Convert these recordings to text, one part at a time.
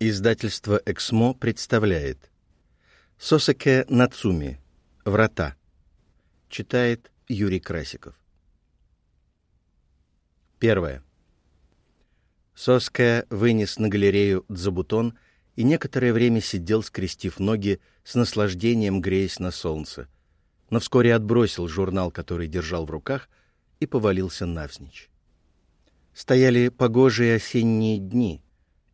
Издательство «Эксмо» представляет. Сосеке Нацуми. «Врата» Читает Юрий Красиков. Первое. Соске вынес на галерею дзабутон и некоторое время сидел, скрестив ноги, с наслаждением греясь на солнце, но вскоре отбросил журнал, который держал в руках, и повалился навзничь. Стояли погожие осенние дни,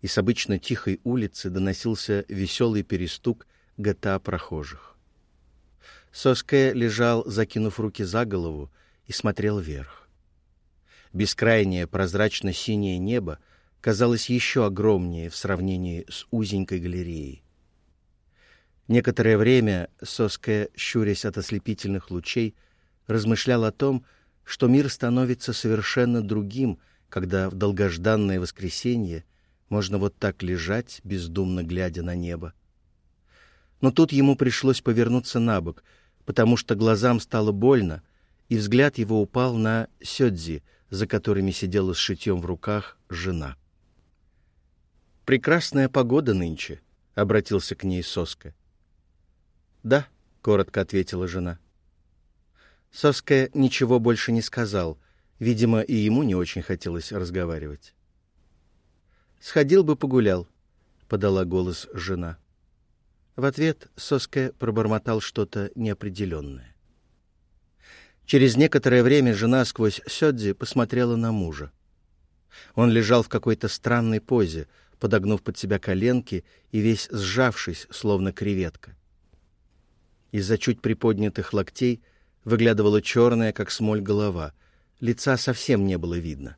и с обычно тихой улицы доносился веселый перестук гта прохожих. Соске лежал, закинув руки за голову, и смотрел вверх. Бескрайнее прозрачно-синее небо казалось еще огромнее в сравнении с узенькой галереей. Некоторое время Соске, щурясь от ослепительных лучей, размышлял о том, что мир становится совершенно другим, когда в долгожданное воскресенье можно вот так лежать, бездумно глядя на небо. Но тут ему пришлось повернуться на бок, потому что глазам стало больно, и взгляд его упал на Сёдзи, за которыми сидела с шитьем в руках жена. «Прекрасная погода нынче», — обратился к ней Соска. «Да», — коротко ответила жена. Соска ничего больше не сказал. Видимо, и ему не очень хотелось разговаривать. «Сходил бы погулял», — подала голос жена. В ответ Соске пробормотал что-то неопределенное. Через некоторое время жена сквозь Сёдзи посмотрела на мужа. Он лежал в какой-то странной позе, подогнув под себя коленки и весь сжавшись, словно креветка. Из-за чуть приподнятых локтей выглядывала черная, как смоль, голова. Лица совсем не было видно.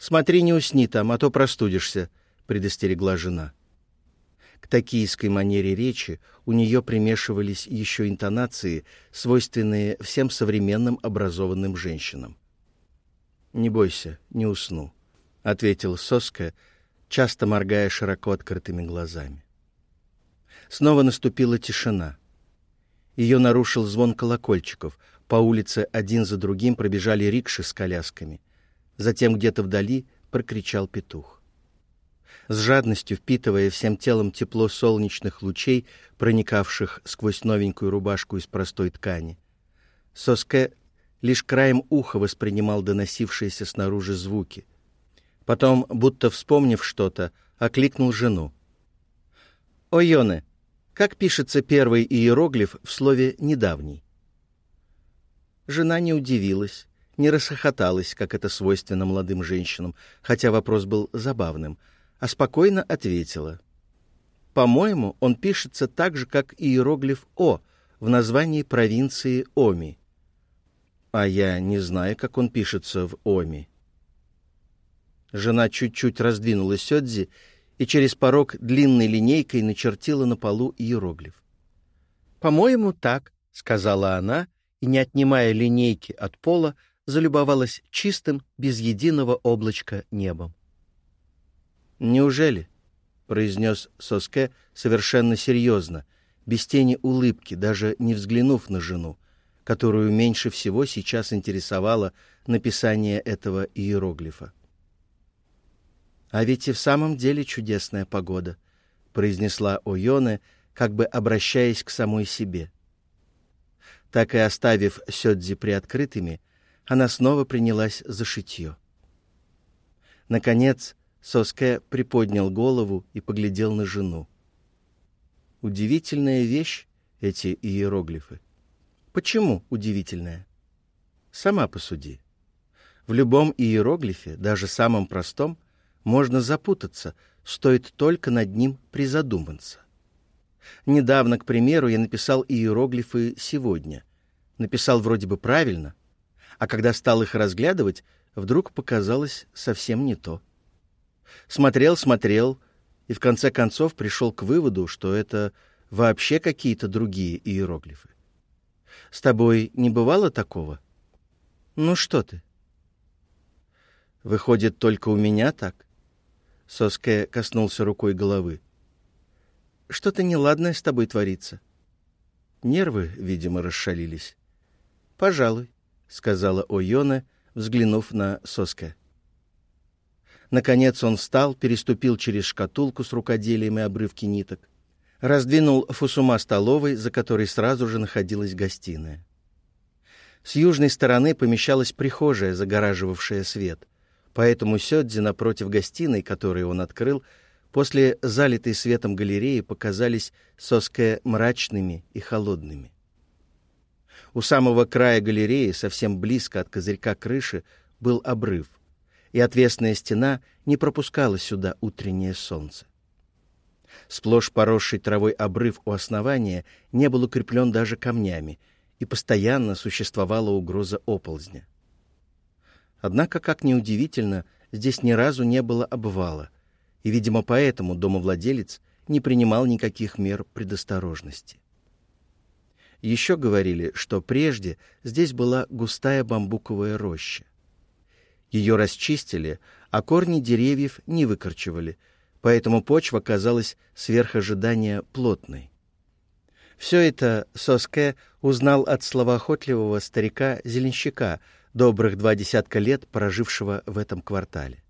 «Смотри, не усни там, а то простудишься», — предостерегла жена. К токийской манере речи у нее примешивались еще интонации, свойственные всем современным образованным женщинам. «Не бойся, не усну», — ответил Соска, часто моргая широко открытыми глазами. Снова наступила тишина. Ее нарушил звон колокольчиков. По улице один за другим пробежали рикши с колясками — Затем где-то вдали прокричал петух. С жадностью впитывая всем телом тепло солнечных лучей, проникавших сквозь новенькую рубашку из простой ткани, Соске лишь краем уха воспринимал доносившиеся снаружи звуки. Потом, будто вспомнив что-то, окликнул жену. «О, Йоне, как пишется первый иероглиф в слове «недавний»?» Жена не удивилась, не расхохоталась, как это свойственно молодым женщинам, хотя вопрос был забавным, а спокойно ответила. «По-моему, он пишется так же, как иероглиф «О» в названии провинции Оми». «А я не знаю, как он пишется в Оми». Жена чуть-чуть раздвинула сёдзи и через порог длинной линейкой начертила на полу иероглиф. «По-моему, так», — сказала она, и, не отнимая линейки от пола, залюбовалась чистым, без единого облачка небом. «Неужели?» — произнес Соске совершенно серьезно, без тени улыбки, даже не взглянув на жену, которую меньше всего сейчас интересовало написание этого иероглифа. «А ведь и в самом деле чудесная погода», — произнесла Ойоне, как бы обращаясь к самой себе. Так и оставив Сёдзи приоткрытыми, она снова принялась за шитье. Наконец, Соске приподнял голову и поглядел на жену. Удивительная вещь эти иероглифы. Почему удивительная? Сама посуди. В любом иероглифе, даже самом простом, можно запутаться, стоит только над ним призадуматься. Недавно, к примеру, я написал иероглифы «сегодня». Написал вроде бы правильно, а когда стал их разглядывать, вдруг показалось совсем не то. Смотрел, смотрел, и в конце концов пришел к выводу, что это вообще какие-то другие иероглифы. С тобой не бывало такого? Ну что ты? Выходит, только у меня так? Соске коснулся рукой головы. Что-то неладное с тобой творится. Нервы, видимо, расшалились. Пожалуй. — сказала Ойона, взглянув на Соске. Наконец он встал, переступил через шкатулку с рукоделием и обрывки ниток, раздвинул фусума столовой, за которой сразу же находилась гостиная. С южной стороны помещалась прихожая, загораживавшая свет, поэтому Сёдзи напротив гостиной, которую он открыл, после залитой светом галереи показались соская мрачными и холодными. У самого края галереи, совсем близко от козырька крыши, был обрыв, и отвесная стена не пропускала сюда утреннее солнце. Сплошь поросший травой обрыв у основания не был укреплен даже камнями, и постоянно существовала угроза оползня. Однако, как ни удивительно, здесь ни разу не было обвала, и, видимо, поэтому домовладелец не принимал никаких мер предосторожности. Еще говорили, что прежде здесь была густая бамбуковая роща. Ее расчистили, а корни деревьев не выкорчевали, поэтому почва казалась сверх ожидания плотной. Все это Соске узнал от словоохотливого старика-зеленщика, добрых два десятка лет прожившего в этом квартале.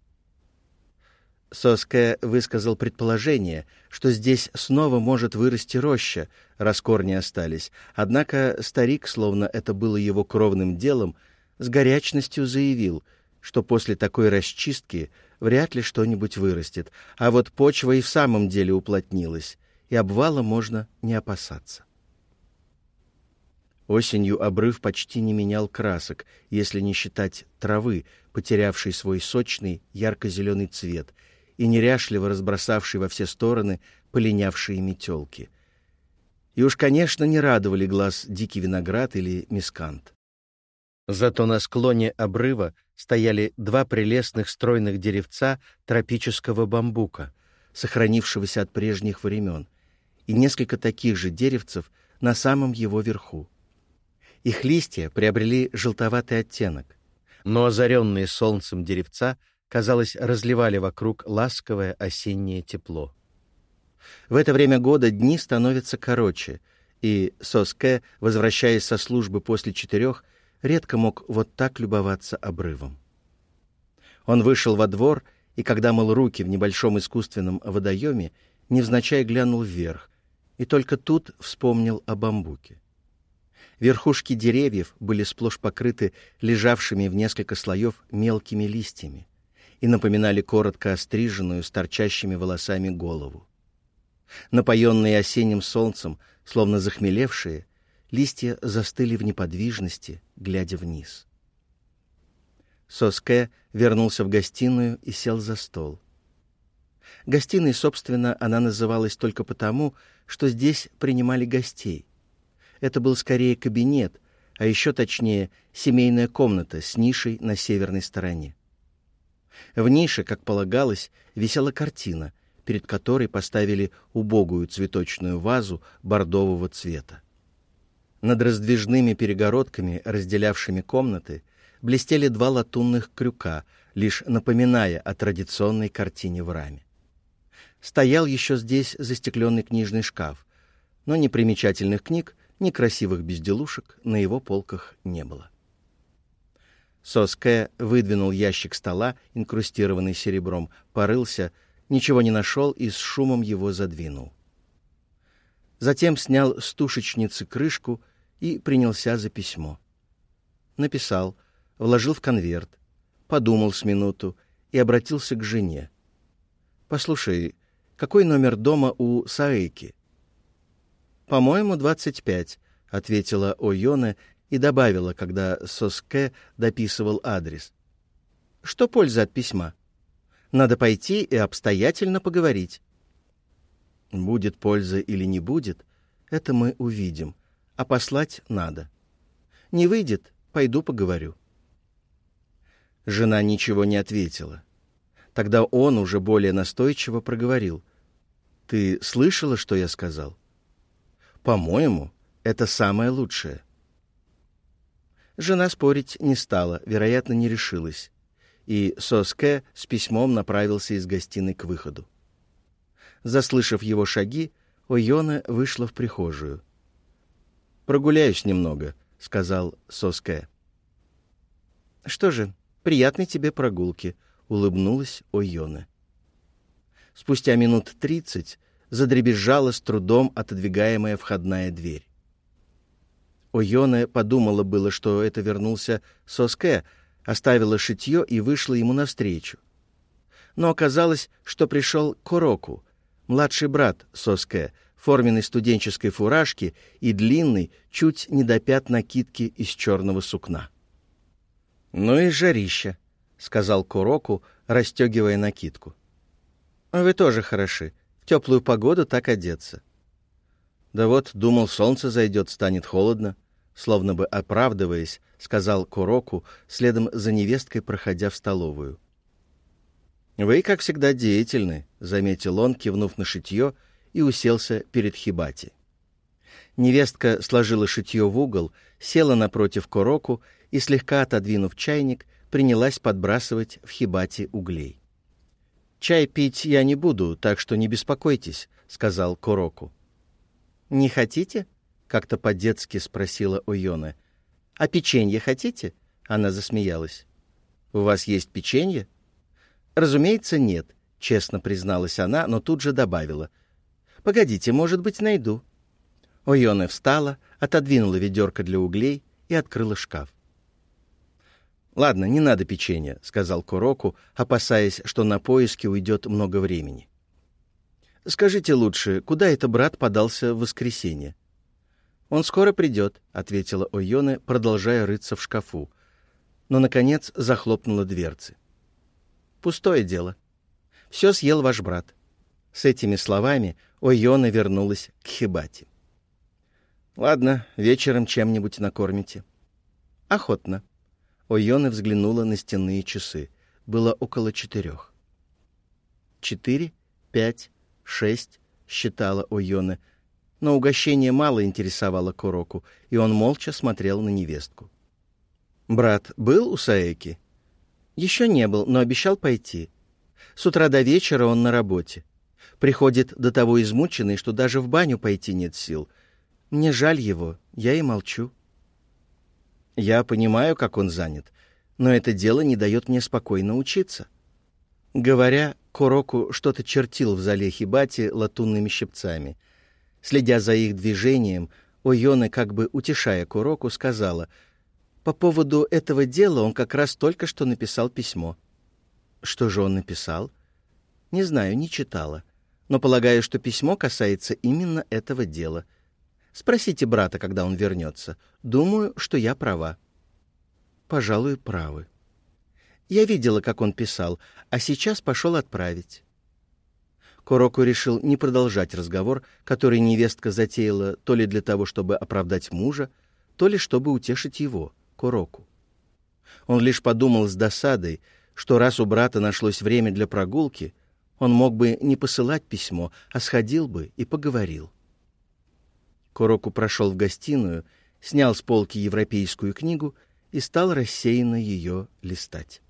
Соске высказал предположение, что здесь снова может вырасти роща, раз корни остались, однако старик, словно это было его кровным делом, с горячностью заявил, что после такой расчистки вряд ли что-нибудь вырастет, а вот почва и в самом деле уплотнилась, и обвала можно не опасаться. Осенью обрыв почти не менял красок, если не считать травы, потерявшей свой сочный ярко-зеленый цвет — и неряшливо разбросавший во все стороны полинявшие метелки. И уж, конечно, не радовали глаз дикий виноград или мискант. Зато на склоне обрыва стояли два прелестных стройных деревца тропического бамбука, сохранившегося от прежних времен, и несколько таких же деревцев на самом его верху. Их листья приобрели желтоватый оттенок, но озаренные солнцем деревца — казалось, разливали вокруг ласковое осеннее тепло. В это время года дни становятся короче, и Соске, возвращаясь со службы после четырех, редко мог вот так любоваться обрывом. Он вышел во двор, и когда мыл руки в небольшом искусственном водоеме, невзначай глянул вверх, и только тут вспомнил о бамбуке. Верхушки деревьев были сплошь покрыты лежавшими в несколько слоев мелкими листьями и напоминали коротко остриженную с торчащими волосами голову. Напоенные осенним солнцем, словно захмелевшие, листья застыли в неподвижности, глядя вниз. Соске вернулся в гостиную и сел за стол. Гостиной, собственно, она называлась только потому, что здесь принимали гостей. Это был скорее кабинет, а еще точнее семейная комната с нишей на северной стороне. В нише, как полагалось, висела картина, перед которой поставили убогую цветочную вазу бордового цвета. Над раздвижными перегородками, разделявшими комнаты, блестели два латунных крюка, лишь напоминая о традиционной картине в раме. Стоял еще здесь застекленный книжный шкаф, но ни примечательных книг, ни красивых безделушек на его полках не было. Соске выдвинул ящик стола, инкрустированный серебром, порылся, ничего не нашел и с шумом его задвинул. Затем снял с тушечницы крышку и принялся за письмо. Написал, вложил в конверт, подумал с минуту и обратился к жене. «Послушай, какой номер дома у Саэки?» «По-моему, двадцать пять», — ответила Ойоне и добавила, когда Соске дописывал адрес. «Что польза от письма? Надо пойти и обстоятельно поговорить». «Будет польза или не будет, это мы увидим, а послать надо. Не выйдет, пойду поговорю». Жена ничего не ответила. Тогда он уже более настойчиво проговорил. «Ты слышала, что я сказал?» «По-моему, это самое лучшее». Жена спорить не стала, вероятно, не решилась. И Соске с письмом направился из гостиной к выходу. Заслышав его шаги, Ойона вышла в прихожую. «Прогуляюсь немного», — сказал Соске. «Что же, приятной тебе прогулки», — улыбнулась Ойоне. Спустя минут тридцать задребезжала с трудом отодвигаемая входная дверь. Ойоне подумала было, что это вернулся Соске, оставила шитье и вышла ему навстречу. Но оказалось, что пришел Короку, младший брат Соске, форменной студенческой фуражке и длинной, чуть не до пят накидки из черного сукна. «Ну и жарища», — сказал Куроку, расстегивая накидку. «Вы тоже хороши. В теплую погоду так одеться». «Да вот, думал, солнце зайдет, станет холодно», словно бы оправдываясь, сказал Куроку, следом за невесткой, проходя в столовую. «Вы, как всегда, деятельны», — заметил он, кивнув на шитье, и уселся перед Хибати. Невестка сложила шитье в угол, села напротив Куроку и, слегка отодвинув чайник, принялась подбрасывать в хибате углей. «Чай пить я не буду, так что не беспокойтесь», — сказал Куроку. «Не хотите?» — как-то по-детски спросила Ойона. «А печенье хотите?» — она засмеялась. «У вас есть печенье?» «Разумеется, нет», — честно призналась она, но тут же добавила. «Погодите, может быть, найду». Ойона встала, отодвинула ведерко для углей и открыла шкаф. «Ладно, не надо печенья», — сказал Куроку, опасаясь, что на поиски уйдет много времени. «Скажите лучше, куда это брат подался в воскресенье?» «Он скоро придет», — ответила Ойоне, продолжая рыться в шкафу. Но, наконец, захлопнула дверцы. «Пустое дело. Все съел ваш брат». С этими словами Ойона вернулась к Хибате. «Ладно, вечером чем-нибудь накормите». «Охотно», Ойона взглянула на стенные часы. Было около четырех. «Четыре, пять, шесть», — считала Ойона. Но угощение мало интересовало Куроку, и он молча смотрел на невестку. «Брат был у Саэки?» «Еще не был, но обещал пойти. С утра до вечера он на работе. Приходит до того измученный, что даже в баню пойти нет сил. Мне жаль его, я и молчу». Я понимаю, как он занят, но это дело не дает мне спокойно учиться. Говоря, Куроку что-то чертил в зале Хибати латунными щипцами. Следя за их движением, Ойона, как бы утешая Куроку, сказала, «По поводу этого дела он как раз только что написал письмо». «Что же он написал?» «Не знаю, не читала. Но полагаю, что письмо касается именно этого дела — Спросите брата, когда он вернется. Думаю, что я права. Пожалуй, правы. Я видела, как он писал, а сейчас пошел отправить. Куроку решил не продолжать разговор, который невестка затеяла то ли для того, чтобы оправдать мужа, то ли чтобы утешить его, Куроку. Он лишь подумал с досадой, что раз у брата нашлось время для прогулки, он мог бы не посылать письмо, а сходил бы и поговорил. Куроку прошел в гостиную, снял с полки европейскую книгу и стал рассеянно ее листать.